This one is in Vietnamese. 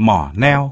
mỏ neo.